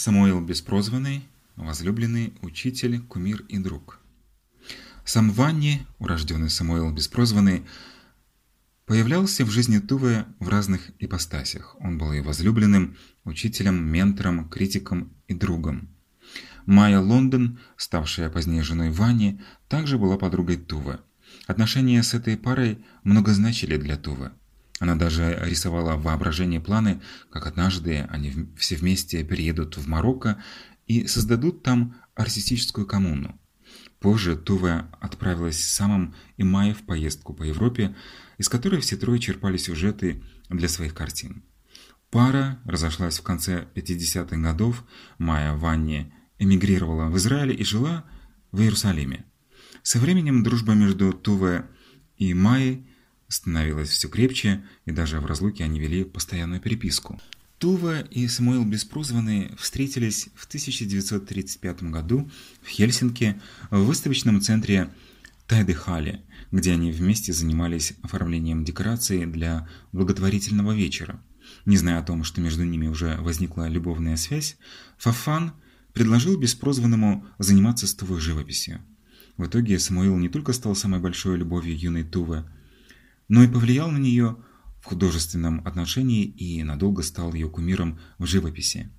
Самуил Беспрозванный, возлюбленный, учитель, кумир и друг. Сам Ванни, урожденный Самуил Беспрозванный, появлялся в жизни Тувы в разных ипостасях. Он был и возлюбленным, учителем, ментором, критиком и другом. Майя Лондон, ставшая позднее женой Вани, также была подругой Тувы. Отношения с этой парой много значили для Тувы. Она даже рисовала в воображении планы, как однажды они все вместе переедут в Марокко и создадут там артистическую коммуну. Позже Тува отправилась с Самом и Майей в поездку по Европе, из которой все трое черпали сюжеты для своих картин. Пара разошлась в конце 50-х годов, Майя Ванни эмигрировала в Израиль и жила в Иерусалиме. Со временем дружба между Туве и Майей становилась все крепче, и даже в разлуке они вели постоянную переписку. Тува и Самуил Беспрозванный встретились в 1935 году в Хельсинки в выставочном центре Тайдехале, где они вместе занимались оформлением декораций для благотворительного вечера. Не зная о том, что между ними уже возникла любовная связь, Фафан предложил Беспрозванному заниматься с Тувой живописью. В итоге Самуил не только стал самой большой любовью юной Тувы, но и повлиял на нее в художественном отношении и надолго стал ее кумиром в живописи.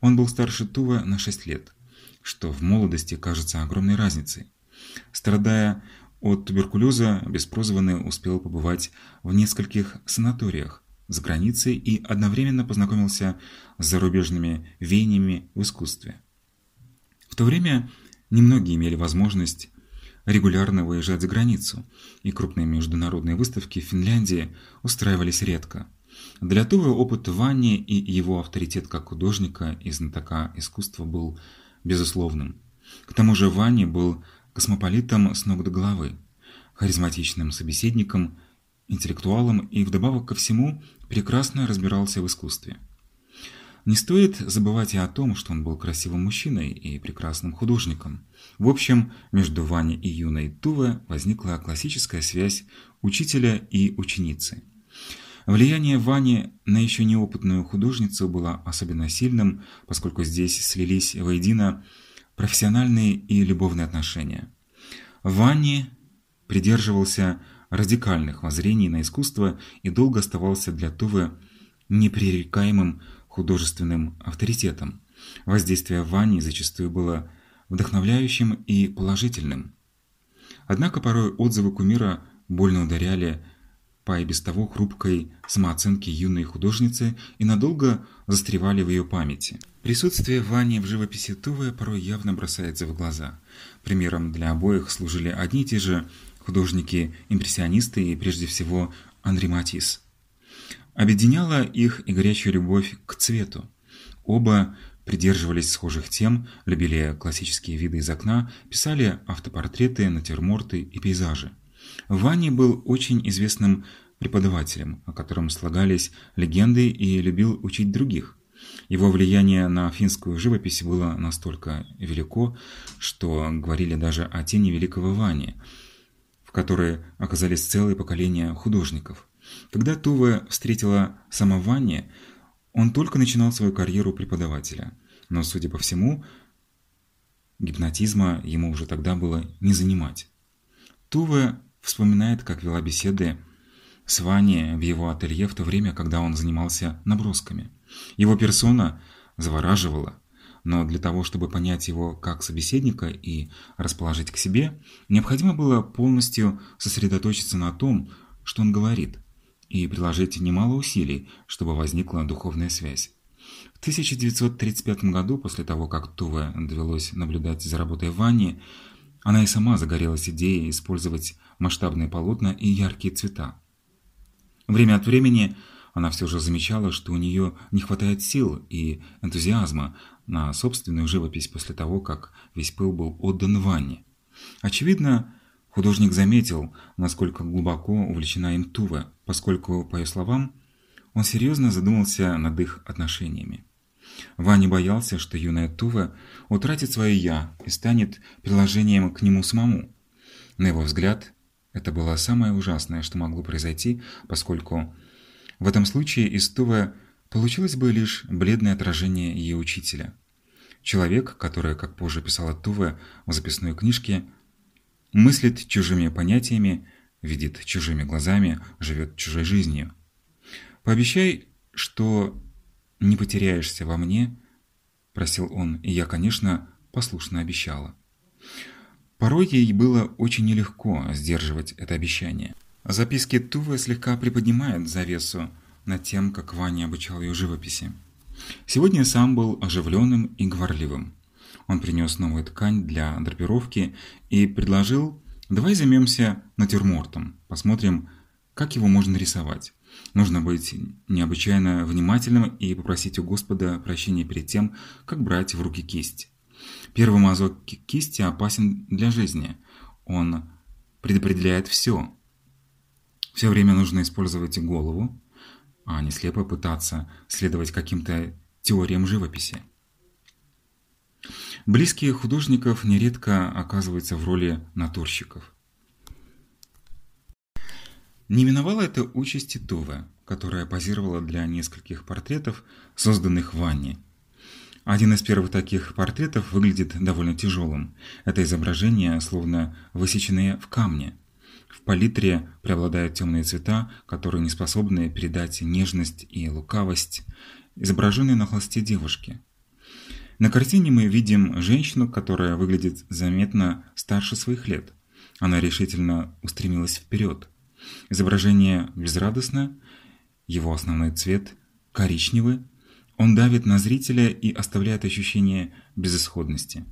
Он был старше Тува на 6 лет, что в молодости кажется огромной разницей. Страдая от туберкулеза, Беспрозванный успел побывать в нескольких санаториях за границей и одновременно познакомился с зарубежными веяниями в искусстве. В то время немногие имели возможность регулярно выезжать за границу, и крупные международные выставки в Финляндии устраивались редко. Для Тувы опыт Ванни и его авторитет как художника и знатока искусства был безусловным. К тому же Ванни был космополитом с ног до головы, харизматичным собеседником, интеллектуалом и вдобавок ко всему прекрасно разбирался в искусстве. Не стоит забывать и о том, что он был красивым мужчиной и прекрасным художником. В общем, между Ваней и юной Туве возникла классическая связь учителя и ученицы. Влияние Вани на еще неопытную художницу было особенно сильным, поскольку здесь слились воедино профессиональные и любовные отношения. Ванни придерживался радикальных воззрений на искусство и долго оставался для Тувы непререкаемым художественным авторитетом. Воздействие Вани зачастую было вдохновляющим и положительным. Однако порой отзывы кумира больно ударяли по и без того хрупкой самооценке юной художницы и надолго застревали в ее памяти. Присутствие Вани в живописи Тувы порой явно бросается в глаза. Примером для обоих служили одни и те же художники-импрессионисты и прежде всего Анри Матисс. Объединяла их и горячая любовь к цвету. Оба придерживались схожих тем, любили классические виды из окна, писали автопортреты, натюрморты и пейзажи. Ванни был очень известным преподавателем, о котором слагались легенды и любил учить других. Его влияние на финскую живопись было настолько велико, что говорили даже о тени великого Вани, в которой оказались целые поколения художников. Когда Тува встретила сама Ванни, он только начинал свою карьеру преподавателя, но, судя по всему, гипнотизма ему уже тогда было не занимать. Тува вспоминает, как вела беседы с Ваней в его ателье в то время, когда он занимался набросками. Его персона завораживала, но для того, чтобы понять его как собеседника и расположить к себе, необходимо было полностью сосредоточиться на том, что он говорит и приложить немало усилий, чтобы возникла духовная связь. В 1935 году, после того, как Туве довелось наблюдать за работой Ванни, она и сама загорелась идеей использовать масштабные полотна и яркие цвета. Время от времени она все же замечала, что у нее не хватает сил и энтузиазма на собственную живопись после того, как весь пыл был отдан Ванне. Очевидно, Художник заметил, насколько глубоко увлечена им Тува, поскольку, по ее словам, он серьезно задумался над их отношениями. Ваня боялся, что юная Тува утратит свое «я» и станет приложением к нему самому. На его взгляд, это было самое ужасное, что могло произойти, поскольку в этом случае из Тувы получилось бы лишь бледное отражение ее учителя. Человек, который, как позже писала Туве в записной книжке, мыслит чужими понятиями, видит чужими глазами, живет чужой жизнью. Пообещай, что не потеряешься во мне, просил он, и я, конечно, послушно обещала. Порой ей было очень нелегко сдерживать это обещание. Записки Тувы слегка приподнимают завесу над тем, как Ваня обучал ее живописи. Сегодня сам был оживленным и говорливым. Он принес новую ткань для драпировки и предложил «давай займемся натюрмортом, посмотрим, как его можно рисовать». Нужно быть необычайно внимательным и попросить у Господа прощения перед тем, как брать в руки кисть. Первый мазок кисти опасен для жизни. Он предопределяет все. Все время нужно использовать голову, а не слепо пытаться следовать каким-то теориям живописи. Близкие художников нередко оказываются в роли натурщиков. Не миновала это участи Туве, которая позировала для нескольких портретов, созданных в ванне. Один из первых таких портретов выглядит довольно тяжелым. Это изображение словно высеченное в камне. В палитре преобладают темные цвета, которые не способны передать нежность и лукавость, изображенные на холсте девушки. На картине мы видим женщину, которая выглядит заметно старше своих лет. Она решительно устремилась вперед. Изображение безрадостно, его основной цвет коричневый, он давит на зрителя и оставляет ощущение безысходности.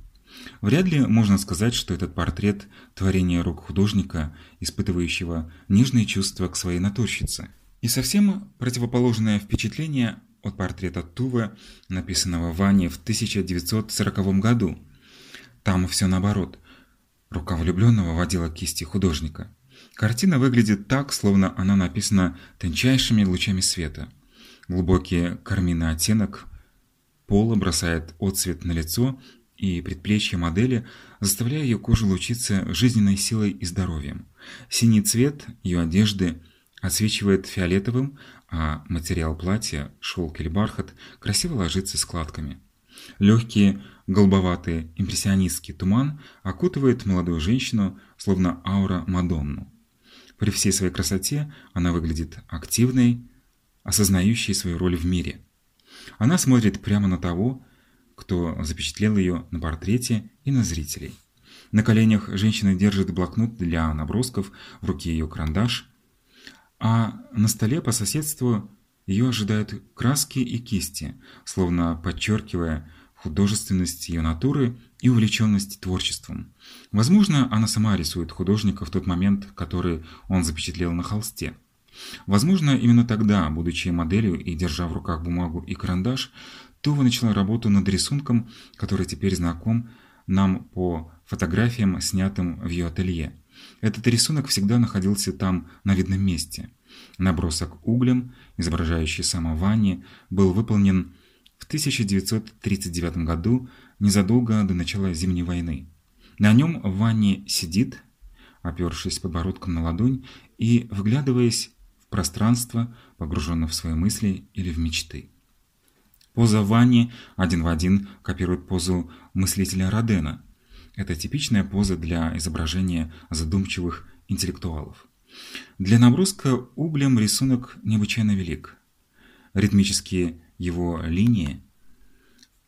Вряд ли можно сказать, что этот портрет – творение рук художника, испытывающего нежные чувства к своей натурщице. И совсем противоположное впечатление от портрета Тувы, написанного Ване в 1940 году. Там все наоборот. Рука влюбленного водила кисти художника. Картина выглядит так, словно она написана тончайшими лучами света. Глубокий карминный оттенок пола бросает отцвет на лицо и предплечье модели, заставляя ее кожу лучиться жизненной силой и здоровьем. Синий цвет ее одежды отсвечивает фиолетовым, а материал платья, шелк или бархат, красиво ложится складками. Легкий голубоватый импрессионистский туман окутывает молодую женщину, словно аура Мадонну. При всей своей красоте она выглядит активной, осознающей свою роль в мире. Она смотрит прямо на того, кто запечатлел ее на портрете и на зрителей. На коленях женщина держит блокнот для набросков, в руке ее карандаш, а на столе по соседству ее ожидают краски и кисти, словно подчеркивая художественность ее натуры и увлеченность творчеством. Возможно, она сама рисует художника в тот момент, который он запечатлел на холсте. Возможно, именно тогда, будучи моделью и держа в руках бумагу и карандаш, Това начала работу над рисунком, который теперь знаком нам по фотографиям, снятым в ее ателье. Этот рисунок всегда находился там на видном месте. Набросок углем, изображающий само Ванни, был выполнен в 1939 году, незадолго до начала Зимней войны. На нем Ванни сидит, опершись подбородком на ладонь и вглядываясь в пространство, погруженное в свои мысли или в мечты. Поза Ванни один в один копирует позу мыслителя Родена. Это типичная поза для изображения задумчивых интеллектуалов. Для наброска углем рисунок необычайно велик. Ритмические его линии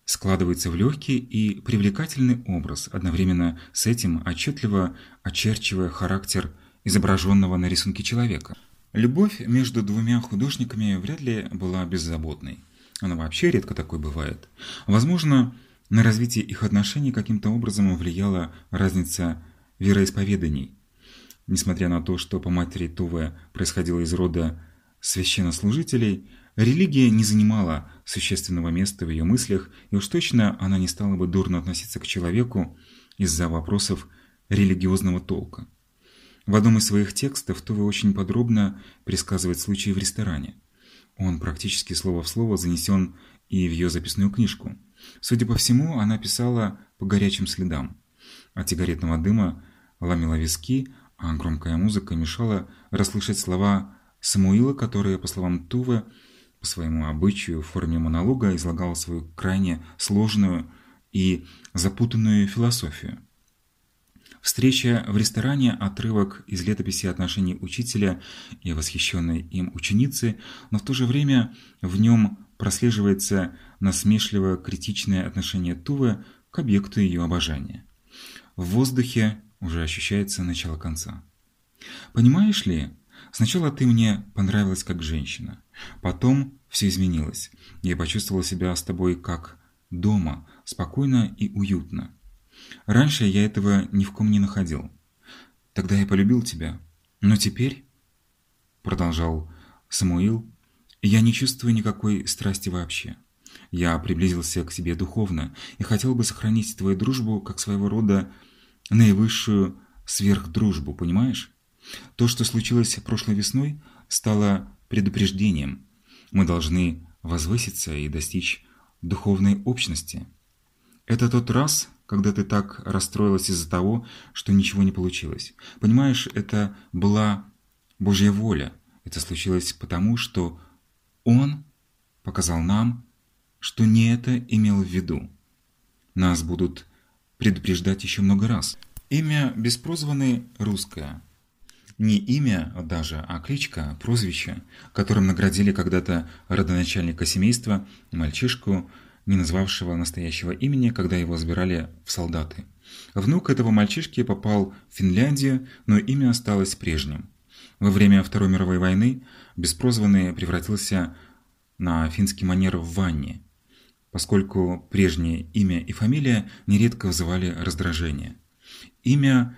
складываются в легкий и привлекательный образ, одновременно с этим отчетливо очерчивая характер изображенного на рисунке человека. Любовь между двумя художниками вряд ли была беззаботной. Она вообще редко такой бывает. Возможно, на развитие их отношений каким-то образом влияла разница вероисповеданий. Несмотря на то, что по матери Туве происходила из рода священнослужителей, религия не занимала существенного места в ее мыслях, и уж точно она не стала бы дурно относиться к человеку из-за вопросов религиозного толка. В одном из своих текстов Туве очень подробно пересказывает случаи в ресторане. Он практически слово в слово занесен и в ее записную книжку. Судя по всему, она писала по горячим следам. От сигаретного дыма ломила виски, а громкая музыка мешала расслышать слова Самуила, которые, по словам Тувы, по своему обычаю в форме монолога излагал свою крайне сложную и запутанную философию. Встреча в ресторане, отрывок из летописи отношений учителя и восхищенной им ученицы, но в то же время в нем прослеживается насмешливо-критичное отношение Тувы к объекту ее обожания. В воздухе уже ощущается начало конца. Понимаешь ли, сначала ты мне понравилась как женщина, потом все изменилось. Я почувствовала себя с тобой как дома, спокойно и уютно. Раньше я этого ни в ком не находил. Тогда я полюбил тебя. Но теперь, продолжал Самуил, я не чувствую никакой страсти вообще. Я приблизился к тебе духовно и хотел бы сохранить твою дружбу как своего рода наивысшую сверхдружбу, понимаешь? То, что случилось прошлой весной, стало предупреждением. Мы должны возвыситься и достичь духовной общности. Это тот раз, когда ты так расстроилась из-за того, что ничего не получилось. Понимаешь, это была Божья воля. Это случилось потому, что Он показал нам, что не это имел в виду. Нас будут предупреждать еще много раз. Имя беспрозванный русское. Не имя даже, а кличка, прозвище, которым наградили когда-то родоначальника семейства, мальчишку, не назвавшего настоящего имени, когда его забирали в солдаты. Внук этого мальчишки попал в Финляндию, но имя осталось прежним. Во время Второй мировой войны беспрозванный превратился на финский манер в Ванне, поскольку прежнее имя и фамилия нередко вызывали раздражение. Имя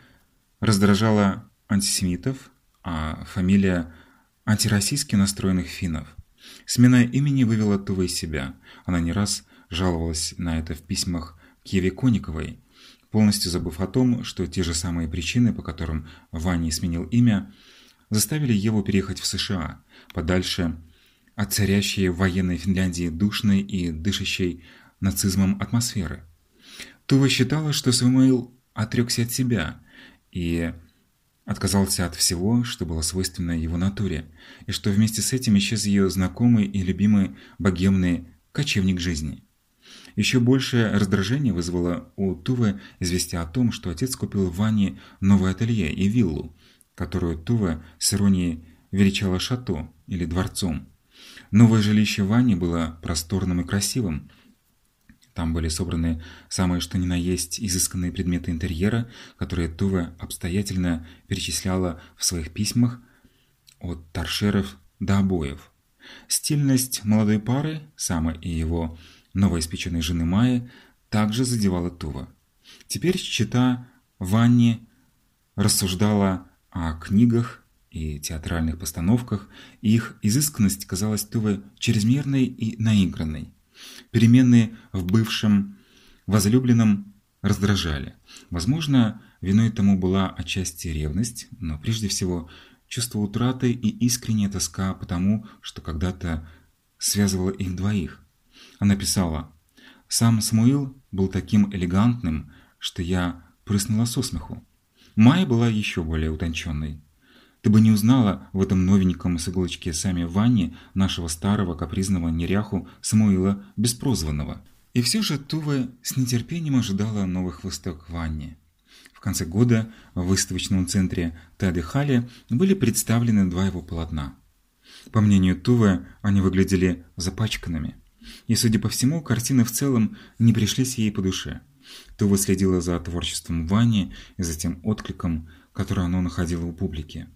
раздражало антисемитов, а фамилия – антироссийски настроенных финнов. Смена имени вывела Тува из себя. Она не раз жаловалась на это в письмах к Еве Кониковой, полностью забыв о том, что те же самые причины, по которым Ваня сменил имя, заставили Еву переехать в США, подальше от царящей в военной Финляндии душной и дышащей нацизмом атмосферы. Тува считала, что Самуил отрекся от себя и отказался от всего, что было свойственно его натуре, и что вместе с этим исчез ее знакомый и любимый богемный кочевник жизни. Еще большее раздражение вызвало у Тувы известие о том, что отец купил Ване новое ателье и виллу, которую Тува с иронией величала шато или дворцом. Новое жилище Вани было просторным и красивым. Там были собраны самые что ни на есть изысканные предметы интерьера, которые Тува обстоятельно перечисляла в своих письмах от торшеров до обоев. Стильность молодой пары, Сама и его новоиспеченной жены Майи, также задевала Тува. Теперь чита Ванни рассуждала о книгах и театральных постановках, и их изысканность казалась Туве чрезмерной и наигранной. Перемены в бывшем возлюбленном раздражали. Возможно, виной тому была отчасти ревность, но прежде всего чувство утраты и искренняя тоска по тому, что когда-то связывало их двоих. Она писала, «Сам Самуил был таким элегантным, что я прыснула со смеху. Майя была еще более утонченной. Ты бы не узнала в этом новеньком с иголочки сами Ванне нашего старого капризного неряху Самуила Беспрозванного». И все же Тува с нетерпением ожидала новых выставок Ванне. В конце года в выставочном центре Тады-Хали были представлены два его полотна. По мнению Тувы, они выглядели запачканными – и, судя по всему, картины в целом не пришлись ей по душе. Тува следила за творчеством Вани и за тем откликом, который оно находило у публики.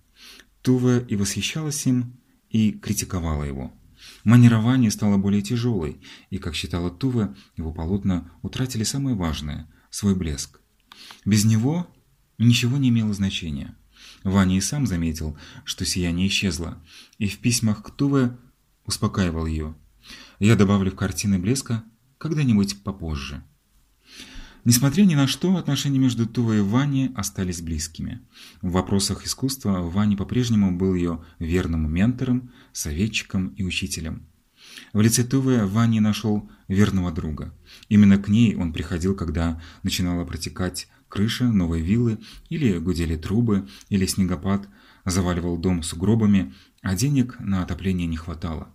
Тува и восхищалась им, и критиковала его. Манирование стало более тяжелой, и, как считала Тува, его полотна утратили самое важное – свой блеск. Без него ничего не имело значения. Ваня и сам заметил, что сияние исчезло, и в письмах к Туве успокаивал ее. Я добавлю в картины блеска когда-нибудь попозже. Несмотря ни на что, отношения между Тувой и Ваней остались близкими. В вопросах искусства Ваня по-прежнему был ее верным ментором, советчиком и учителем. В лице Тувы Ваня нашел верного друга. Именно к ней он приходил, когда начинала протекать крыша новой виллы, или гудели трубы, или снегопад заваливал дом сугробами, а денег на отопление не хватало.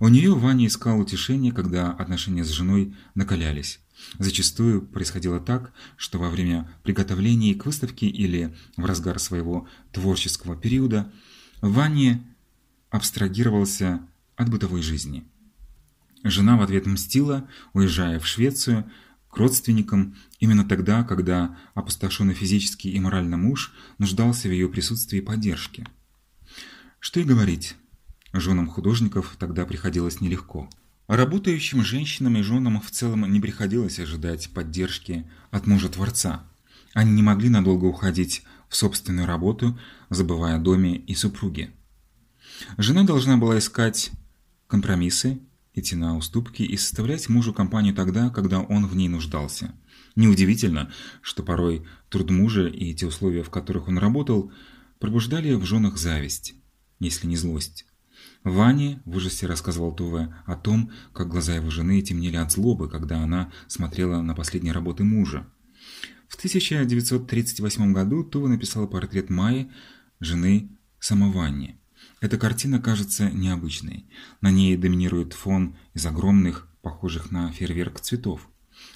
У нее Ваня искал утешение, когда отношения с женой накалялись. Зачастую происходило так, что во время приготовления к выставке или в разгар своего творческого периода Ваня абстрагировался от бытовой жизни. Жена в ответ мстила, уезжая в Швецию к родственникам именно тогда, когда опустошенный физически и морально муж нуждался в ее присутствии и поддержке. Что и говорить, женам художников тогда приходилось нелегко. Работающим женщинам и женам в целом не приходилось ожидать поддержки от мужа-творца. Они не могли надолго уходить в собственную работу, забывая о доме и супруге. Жена должна была искать компромиссы, идти на уступки и составлять мужу компанию тогда, когда он в ней нуждался. Неудивительно, что порой труд мужа и те условия, в которых он работал, пробуждали в женах зависть, если не злость. Ваня в ужасе рассказывал Туве о том, как глаза его жены темнели от злобы, когда она смотрела на последние работы мужа. В 1938 году Тува написала портрет Майи, жены Самованни. Эта картина кажется необычной. На ней доминирует фон из огромных, похожих на фейерверк цветов.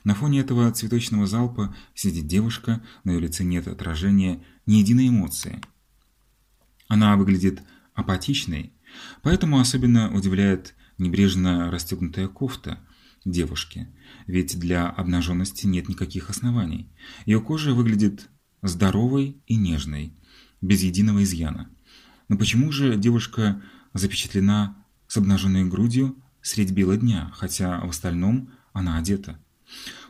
На фоне этого цветочного залпа сидит девушка, на ее лице нет отражения ни единой эмоции. Она выглядит апатичной, поэтому особенно удивляет небрежно расстегнутая кофта девушки, ведь для обнаженности нет никаких оснований. Ее кожа выглядит здоровой и нежной, без единого изъяна. Но почему же девушка запечатлена с обнаженной грудью средь бела дня, хотя в остальном она одета?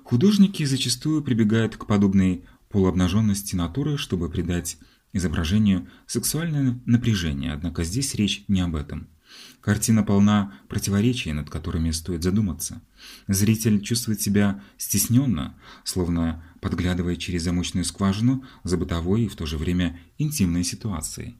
Художники зачастую прибегают к подобной полуобнаженности натуры, чтобы придать изображению сексуальное напряжение, однако здесь речь не об этом. Картина полна противоречий, над которыми стоит задуматься. Зритель чувствует себя стесненно, словно подглядывая через замочную скважину за бытовой и в то же время интимной ситуацией.